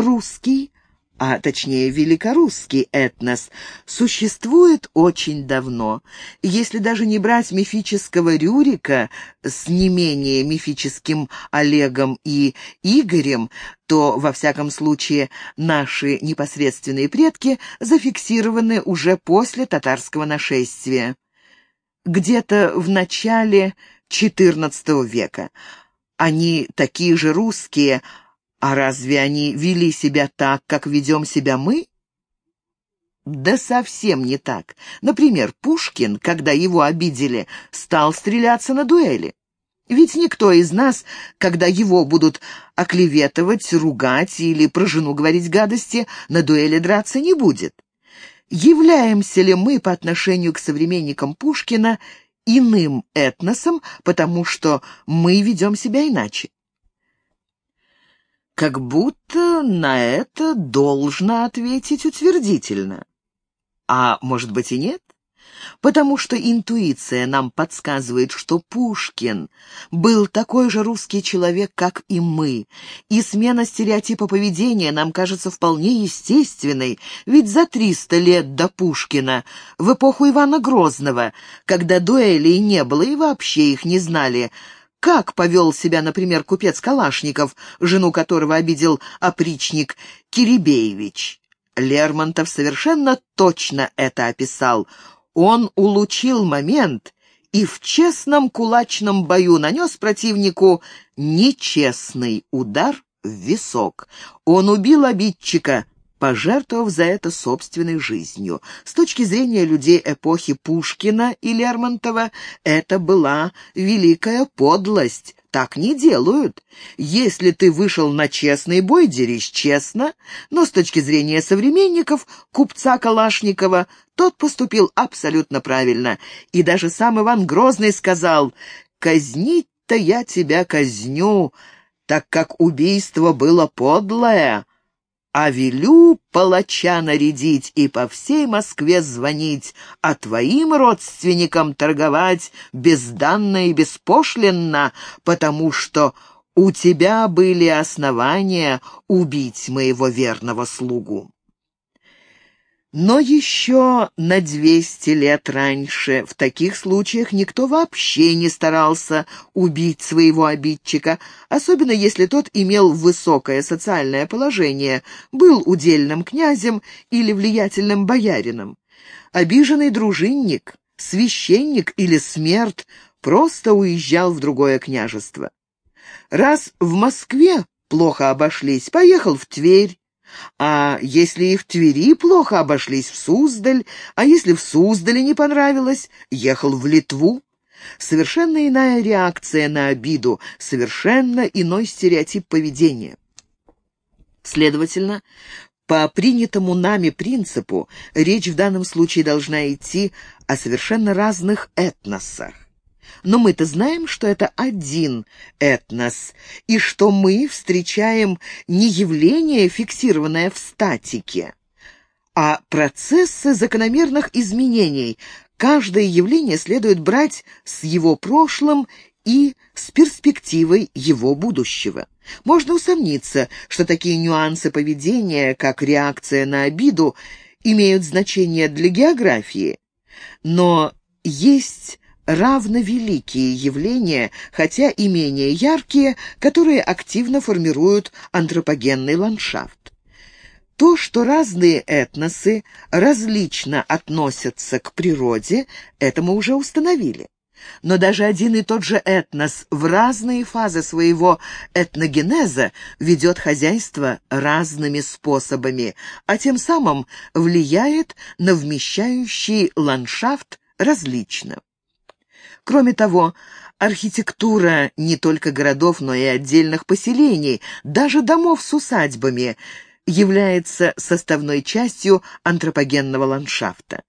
русский, а точнее великорусский этнос, существует очень давно. Если даже не брать мифического Рюрика с не менее мифическим Олегом и Игорем, то, во всяком случае, наши непосредственные предки зафиксированы уже после татарского нашествия. Где-то в начале XIV века. Они такие же русские, а разве они вели себя так, как ведем себя мы? Да совсем не так. Например, Пушкин, когда его обидели, стал стреляться на дуэли. Ведь никто из нас, когда его будут оклеветывать, ругать или про жену говорить гадости, на дуэли драться не будет. Являемся ли мы по отношению к современникам Пушкина иным этносом, потому что мы ведем себя иначе? Как будто на это должно ответить утвердительно. А может быть и нет? Потому что интуиция нам подсказывает, что Пушкин был такой же русский человек, как и мы, и смена стереотипа поведения нам кажется вполне естественной, ведь за триста лет до Пушкина, в эпоху Ивана Грозного, когда дуэлей не было и вообще их не знали, как повел себя, например, купец Калашников, жену которого обидел опричник Кирибеевич. Лермонтов совершенно точно это описал. Он улучил момент и в честном кулачном бою нанес противнику нечестный удар в висок. Он убил обидчика, пожертвовав за это собственной жизнью. С точки зрения людей эпохи Пушкина и Лермонтова, это была великая подлость. Так не делают. Если ты вышел на честный бой, дерись честно, но с точки зрения современников, купца Калашникова, тот поступил абсолютно правильно. И даже сам Иван Грозный сказал «Казнить-то я тебя казню, так как убийство было подлое» а велю палача нарядить и по всей Москве звонить, а твоим родственникам торговать безданно и беспошлинно, потому что у тебя были основания убить моего верного слугу. Но еще на двести лет раньше в таких случаях никто вообще не старался убить своего обидчика, особенно если тот имел высокое социальное положение, был удельным князем или влиятельным боярином. Обиженный дружинник, священник или смерть просто уезжал в другое княжество. Раз в Москве плохо обошлись, поехал в Тверь, а если и в Твери плохо обошлись в Суздаль, а если в Суздале не понравилось, ехал в Литву? Совершенно иная реакция на обиду, совершенно иной стереотип поведения. Следовательно, по принятому нами принципу речь в данном случае должна идти о совершенно разных этносах. Но мы-то знаем, что это один этнос, и что мы встречаем не явление, фиксированное в статике, а процессы закономерных изменений. Каждое явление следует брать с его прошлым и с перспективой его будущего. Можно усомниться, что такие нюансы поведения, как реакция на обиду, имеют значение для географии. Но есть равновеликие явления, хотя и менее яркие, которые активно формируют антропогенный ландшафт. То, что разные этносы различно относятся к природе, это мы уже установили. Но даже один и тот же этнос в разные фазы своего этногенеза ведет хозяйство разными способами, а тем самым влияет на вмещающий ландшафт различно. Кроме того, архитектура не только городов, но и отдельных поселений, даже домов с усадьбами, является составной частью антропогенного ландшафта.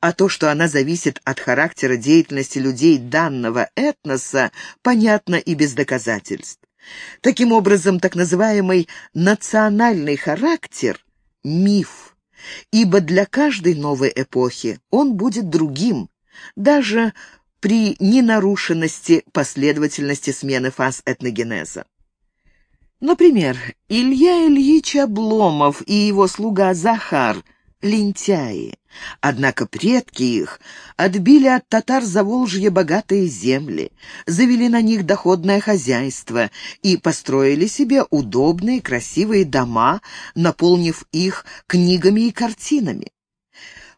А то, что она зависит от характера деятельности людей данного этноса, понятно и без доказательств. Таким образом, так называемый национальный характер – миф, ибо для каждой новой эпохи он будет другим, даже при ненарушенности последовательности смены фаз этногенеза. Например, Илья Ильич Обломов и его слуга Захар — лентяи. Однако предки их отбили от татар Заволжье богатые земли, завели на них доходное хозяйство и построили себе удобные красивые дома, наполнив их книгами и картинами.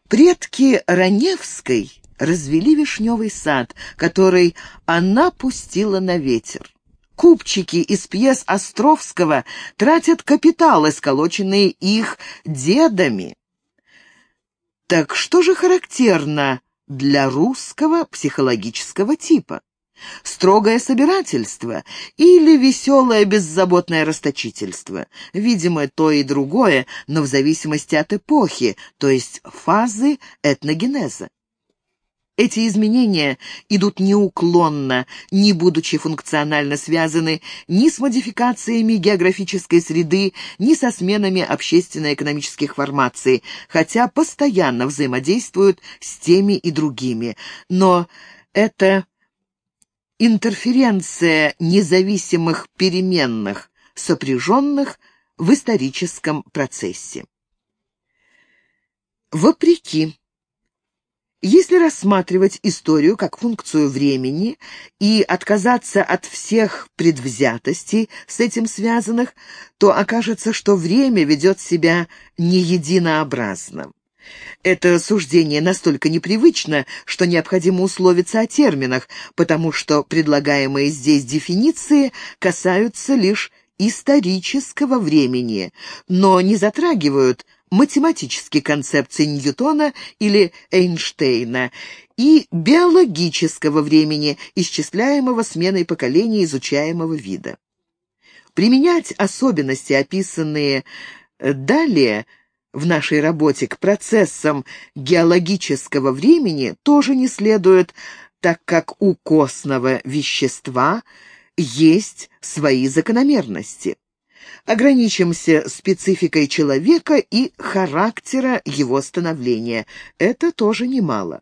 Предки Раневской развели вишневый сад, который она пустила на ветер. Купчики из пьес Островского тратят капиталы, сколоченные их дедами. Так что же характерно для русского психологического типа? Строгое собирательство или веселое беззаботное расточительство? Видимо, то и другое, но в зависимости от эпохи, то есть фазы этногенеза. Эти изменения идут неуклонно, не будучи функционально связаны ни с модификациями географической среды, ни со сменами общественно-экономических формаций, хотя постоянно взаимодействуют с теми и другими. Но это интерференция независимых переменных, сопряженных в историческом процессе. Вопреки если рассматривать историю как функцию времени и отказаться от всех предвзятостей с этим связанных, то окажется, что время ведет себя не единообразно. Это суждение настолько непривычно, что необходимо условиться о терминах, потому что предлагаемые здесь дефиниции касаются лишь исторического времени, но не затрагивают математические концепции Ньютона или Эйнштейна и биологического времени, исчисляемого сменой поколений изучаемого вида. Применять особенности, описанные далее в нашей работе к процессам геологического времени, тоже не следует, так как у костного вещества есть свои закономерности ограничимся спецификой человека и характера его становления. Это тоже немало.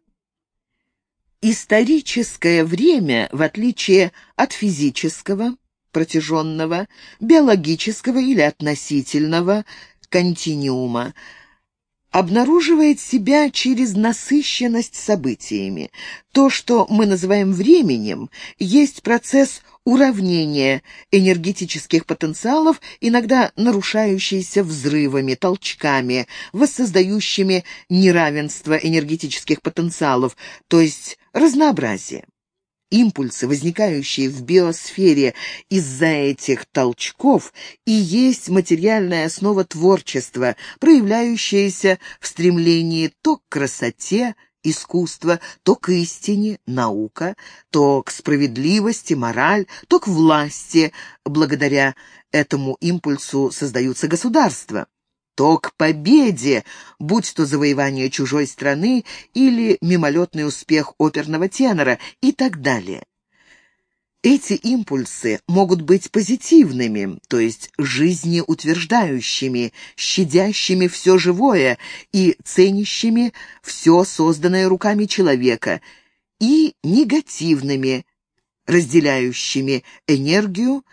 Историческое время, в отличие от физического, протяженного, биологического или относительного континиума, обнаруживает себя через насыщенность событиями. То, что мы называем временем, есть процесс уравнения энергетических потенциалов, иногда нарушающийся взрывами, толчками, воссоздающими неравенство энергетических потенциалов, то есть разнообразие. Импульсы, возникающие в биосфере из-за этих толчков, и есть материальная основа творчества, проявляющаяся в стремлении то к красоте, искусство, то к истине, наука, то к справедливости, мораль, то к власти. Благодаря этому импульсу создаются государства то к победе, будь то завоевание чужой страны или мимолетный успех оперного тенора и так далее. Эти импульсы могут быть позитивными, то есть жизнеутверждающими, щадящими все живое и ценящими все созданное руками человека, и негативными, разделяющими энергию,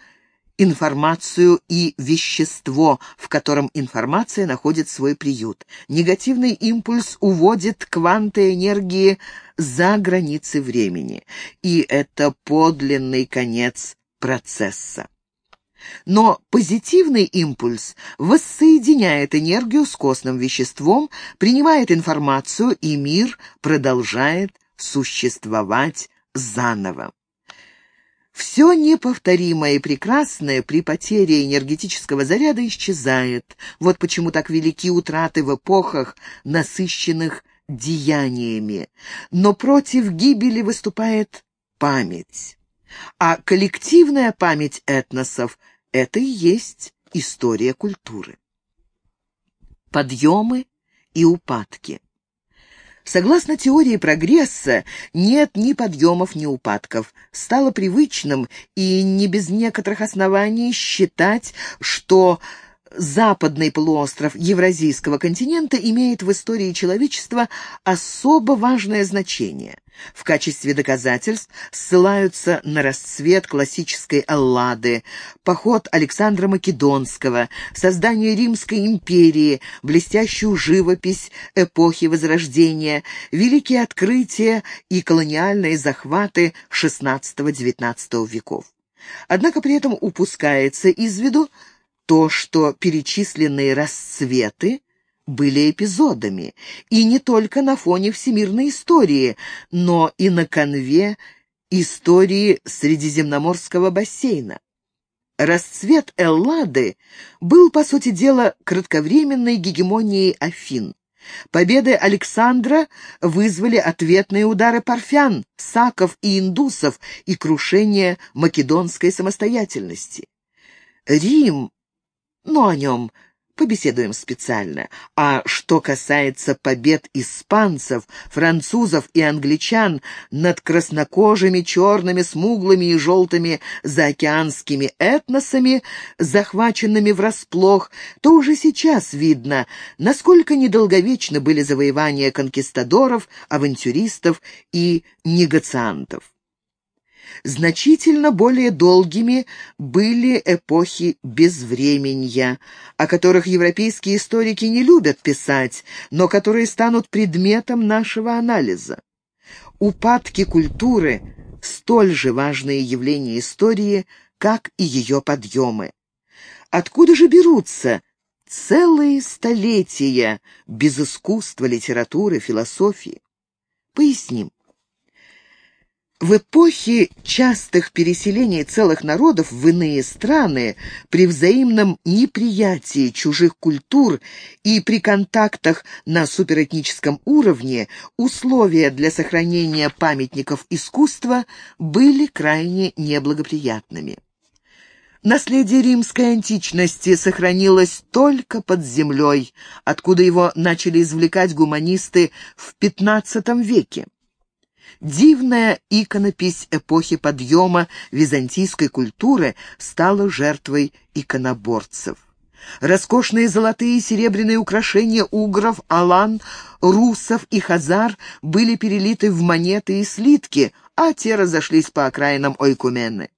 информацию и вещество, в котором информация находит свой приют. Негативный импульс уводит кванты энергии за границы времени, и это подлинный конец процесса. Но позитивный импульс воссоединяет энергию с костным веществом, принимает информацию, и мир продолжает существовать заново. Все неповторимое и прекрасное при потере энергетического заряда исчезает. Вот почему так велики утраты в эпохах, насыщенных деяниями. Но против гибели выступает память. А коллективная память этносов — это и есть история культуры. Подъемы и упадки. Согласно теории прогресса, нет ни подъемов, ни упадков. Стало привычным и не без некоторых оснований считать, что западный полуостров Евразийского континента имеет в истории человечества особо важное значение. В качестве доказательств ссылаются на расцвет классической Аллады, поход Александра Македонского, создание Римской империи, блестящую живопись эпохи Возрождения, великие открытия и колониальные захваты XVI-XIX веков. Однако при этом упускается из виду то, что перечисленные расцветы были эпизодами, и не только на фоне всемирной истории, но и на конве истории Средиземноморского бассейна. Расцвет Эллады был, по сути дела, кратковременной гегемонией Афин. Победы Александра вызвали ответные удары парфян, саков и индусов и крушение македонской самостоятельности. Рим но о нем побеседуем специально. А что касается побед испанцев, французов и англичан над краснокожими, черными, смуглыми и желтыми заокеанскими этносами, захваченными врасплох, то уже сейчас видно, насколько недолговечны были завоевания конкистадоров, авантюристов и негациантов. Значительно более долгими были эпохи безвременья, о которых европейские историки не любят писать, но которые станут предметом нашего анализа. Упадки культуры – столь же важные явления истории, как и ее подъемы. Откуда же берутся целые столетия без искусства, литературы, философии? Поясним. В эпохе частых переселений целых народов в иные страны, при взаимном неприятии чужих культур и при контактах на суперэтническом уровне условия для сохранения памятников искусства были крайне неблагоприятными. Наследие римской античности сохранилось только под землей, откуда его начали извлекать гуманисты в XV веке. Дивная иконопись эпохи подъема византийской культуры стала жертвой иконоборцев. Роскошные золотые и серебряные украшения угров, алан, русов и хазар были перелиты в монеты и слитки, а те разошлись по окраинам Ойкумены.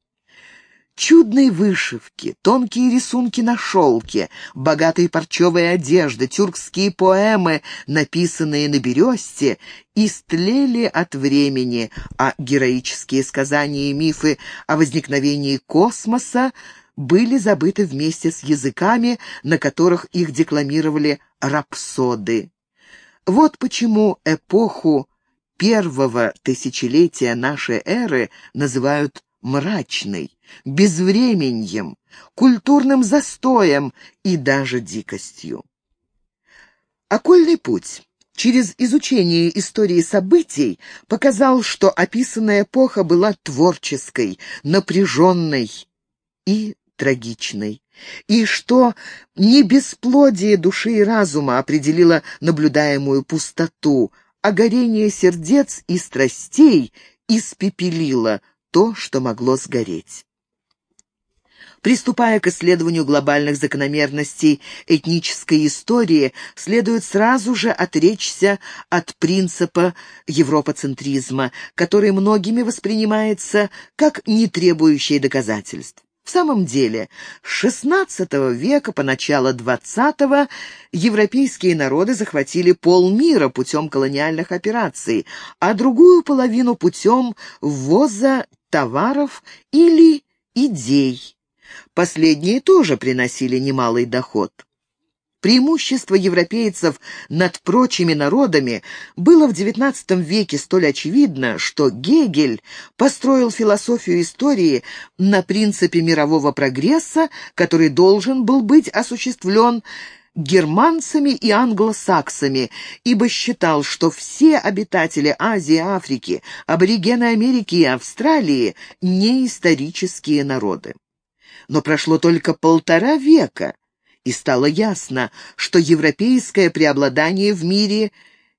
Чудные вышивки, тонкие рисунки на шелке, богатые парчевые одежды, тюркские поэмы, написанные на бересте, истлели от времени, а героические сказания и мифы о возникновении космоса были забыты вместе с языками, на которых их декламировали рапсоды. Вот почему эпоху первого тысячелетия нашей эры называют мрачной, безвременьем, культурным застоем и даже дикостью. Окольный путь через изучение истории событий показал, что описанная эпоха была творческой, напряженной и трагичной, и что не бесплодие души и разума определило наблюдаемую пустоту, а горение сердец и страстей испепелило то, что могло сгореть. Приступая к исследованию глобальных закономерностей этнической истории, следует сразу же отречься от принципа европоцентризма, который многими воспринимается как не требующий доказательств. В самом деле, с XVI века по начало XX европейские народы захватили полмира путем колониальных операций, а другую половину путем ввоза товаров или идей. Последние тоже приносили немалый доход. Преимущество европейцев над прочими народами было в XIX веке столь очевидно, что Гегель построил философию истории на принципе мирового прогресса, который должен был быть осуществлен германцами и англосаксами, ибо считал, что все обитатели Азии, Африки, аборигены Америки и Австралии – не исторические народы. Но прошло только полтора века, и стало ясно, что европейское преобладание в мире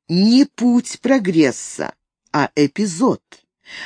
не путь прогресса, а эпизод.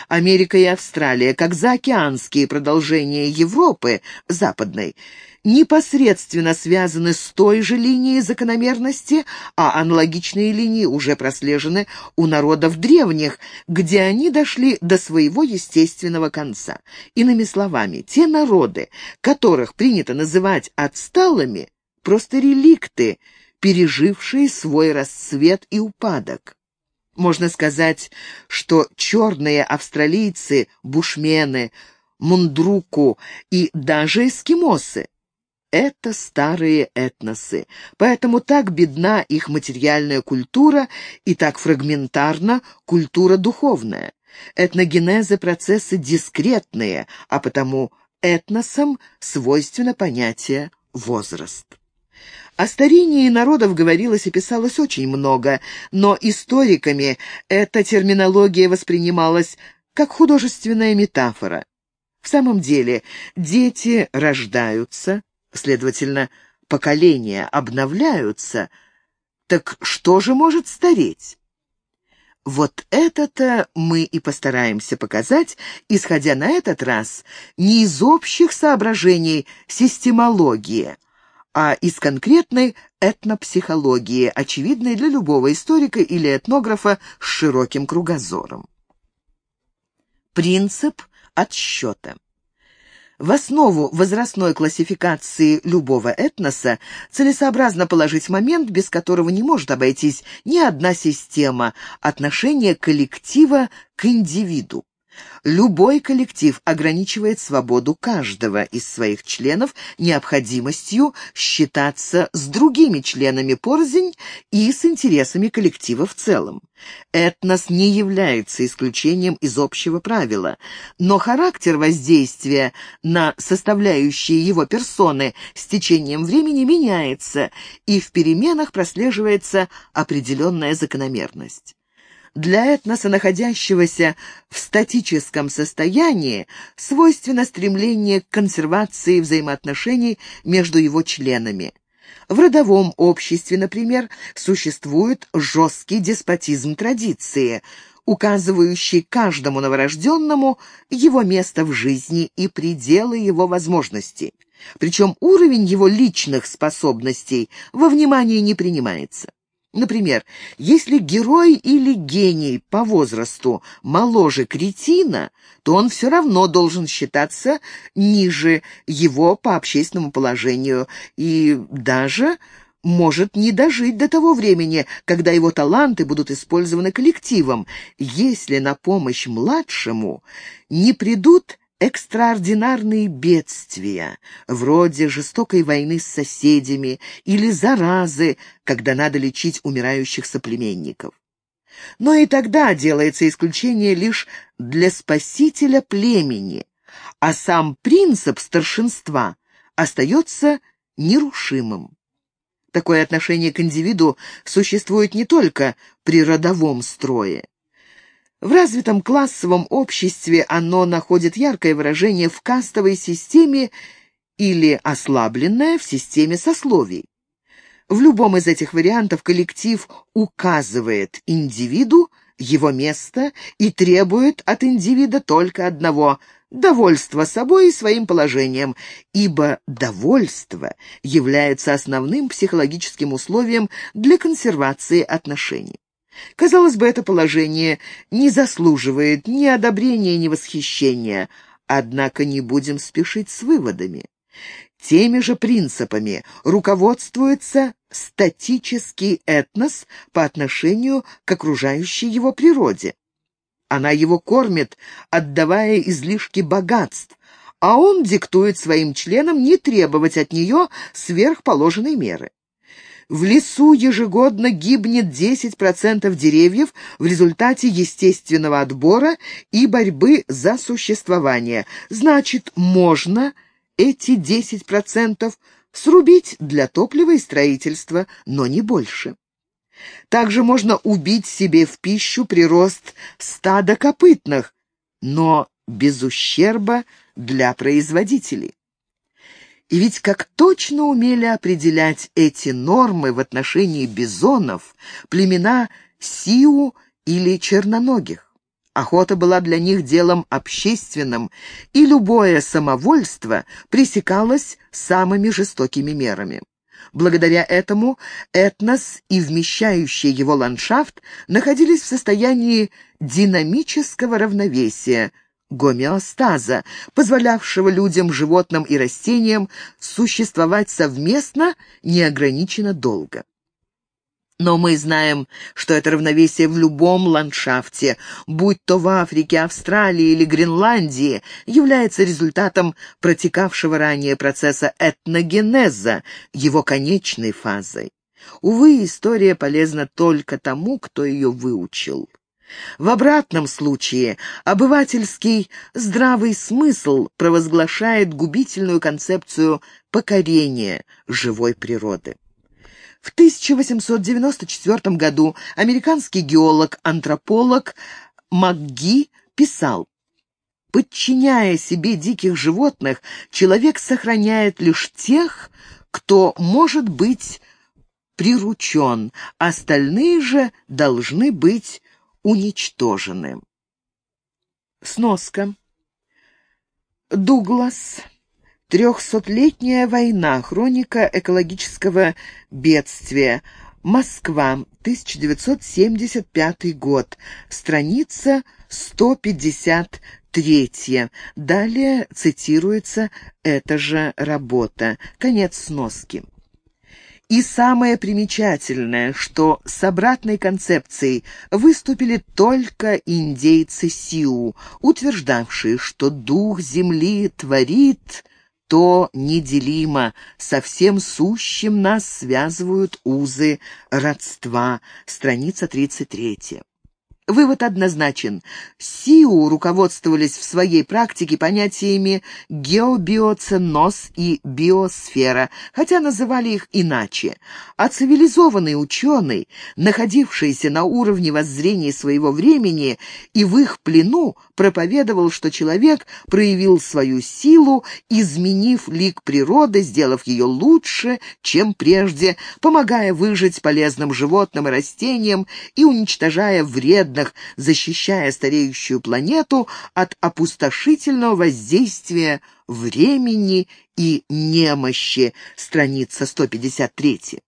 Америка и Австралия, как заокеанские продолжения Европы, западной, непосредственно связаны с той же линией закономерности, а аналогичные линии уже прослежены у народов древних, где они дошли до своего естественного конца. Иными словами, те народы, которых принято называть отсталыми, просто реликты, пережившие свой расцвет и упадок. Можно сказать, что черные австралийцы, бушмены, мундруку и даже эскимосы — это старые этносы, поэтому так бедна их материальная культура и так фрагментарна культура духовная. Этногенезы — процессы дискретные, а потому этносам свойственно понятие «возраст». О старении народов говорилось и писалось очень много, но историками эта терминология воспринималась как художественная метафора. В самом деле, дети рождаются, следовательно, поколения обновляются, так что же может стареть? Вот это-то мы и постараемся показать, исходя на этот раз не из общих соображений системологии, а из конкретной этнопсихологии, очевидной для любого историка или этнографа с широким кругозором. Принцип отсчета. В основу возрастной классификации любого этноса целесообразно положить момент, без которого не может обойтись ни одна система отношения коллектива к индивиду. Любой коллектив ограничивает свободу каждого из своих членов необходимостью считаться с другими членами порознь и с интересами коллектива в целом. Этнос не является исключением из общего правила, но характер воздействия на составляющие его персоны с течением времени меняется, и в переменах прослеживается определенная закономерность. Для этноса, находящегося в статическом состоянии, свойственно стремление к консервации взаимоотношений между его членами. В родовом обществе, например, существует жесткий деспотизм традиции, указывающий каждому новорожденному его место в жизни и пределы его возможностей. Причем уровень его личных способностей во внимание не принимается. Например, если герой или гений по возрасту моложе кретина, то он все равно должен считаться ниже его по общественному положению и даже может не дожить до того времени, когда его таланты будут использованы коллективом, если на помощь младшему не придут экстраординарные бедствия, вроде жестокой войны с соседями или заразы, когда надо лечить умирающих соплеменников. Но и тогда делается исключение лишь для спасителя племени, а сам принцип старшинства остается нерушимым. Такое отношение к индивиду существует не только при родовом строе. В развитом классовом обществе оно находит яркое выражение в кастовой системе или ослабленное в системе сословий. В любом из этих вариантов коллектив указывает индивиду его место и требует от индивида только одного – довольства собой и своим положением, ибо довольство является основным психологическим условием для консервации отношений. Казалось бы, это положение не заслуживает ни одобрения, ни восхищения, однако не будем спешить с выводами. Теми же принципами руководствуется статический этнос по отношению к окружающей его природе. Она его кормит, отдавая излишки богатств, а он диктует своим членам не требовать от нее сверхположенной меры. В лесу ежегодно гибнет 10% деревьев в результате естественного отбора и борьбы за существование. Значит, можно эти 10% срубить для топлива и строительства, но не больше. Также можно убить себе в пищу прирост стада копытных, но без ущерба для производителей. И ведь как точно умели определять эти нормы в отношении бизонов племена Сиу или черноногих. Охота была для них делом общественным, и любое самовольство пресекалось самыми жестокими мерами. Благодаря этому этнос и вмещающий его ландшафт находились в состоянии динамического равновесия, гомеостаза, позволявшего людям, животным и растениям существовать совместно неограниченно долго. Но мы знаем, что это равновесие в любом ландшафте, будь то в Африке, Австралии или Гренландии, является результатом протекавшего ранее процесса этногенеза, его конечной фазой. Увы, история полезна только тому, кто ее выучил. В обратном случае обывательский здравый смысл провозглашает губительную концепцию покорения живой природы. В 1894 году американский геолог-антрополог МакГи писал, «Подчиняя себе диких животных, человек сохраняет лишь тех, кто может быть приручен, остальные же должны быть уничтожены». Сноска. Дуглас Трехсотлетняя война. Хроника экологического бедствия. Москва, 1975 год. Страница 153. Далее цитируется эта же работа. Конец сноски. И самое примечательное, что с обратной концепцией выступили только индейцы Сиу, утверждавшие, что дух земли творит то неделимо, со всем сущим нас связывают узы родства. Страница 33. Вывод однозначен. СИУ руководствовались в своей практике понятиями геобиоценоз и биосфера, хотя называли их иначе. А цивилизованный ученый, находившийся на уровне воззрения своего времени и в их плену, проповедовал, что человек проявил свою силу, изменив лик природы, сделав ее лучше, чем прежде, помогая выжить полезным животным и растениям и уничтожая вред бедных, защищая стареющую планету от опустошительного воздействия времени и немощи. Страница 153.